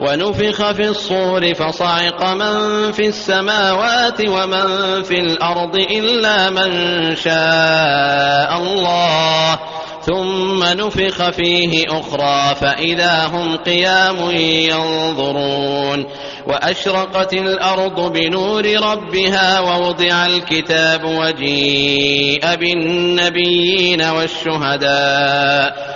ونفخ في الصور فصعق من في السماوات ومن في الأرض إلا من شاء الله. ثم نفخ فيه أخرى فإذا هم قيام ينظرون. وأشرقت الأرض بنور ربها ووضع الكتاب وجيء بالنبيين والشهداء.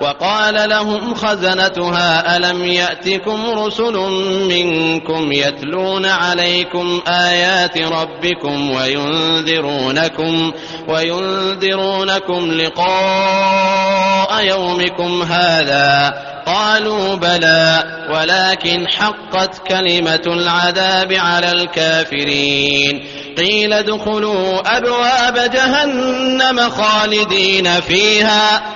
وقال لهم خزنتها ألم يأتكم رسل منكم يتلون عليكم آيات ربكم وينذرونكم وينذرونكم لقاء يومكم هذا؟ قالوا بلى ولكن حقت كلمة العذاب على الكافرين. قيل ادخلوا أبواب جهنم خالدين فيها.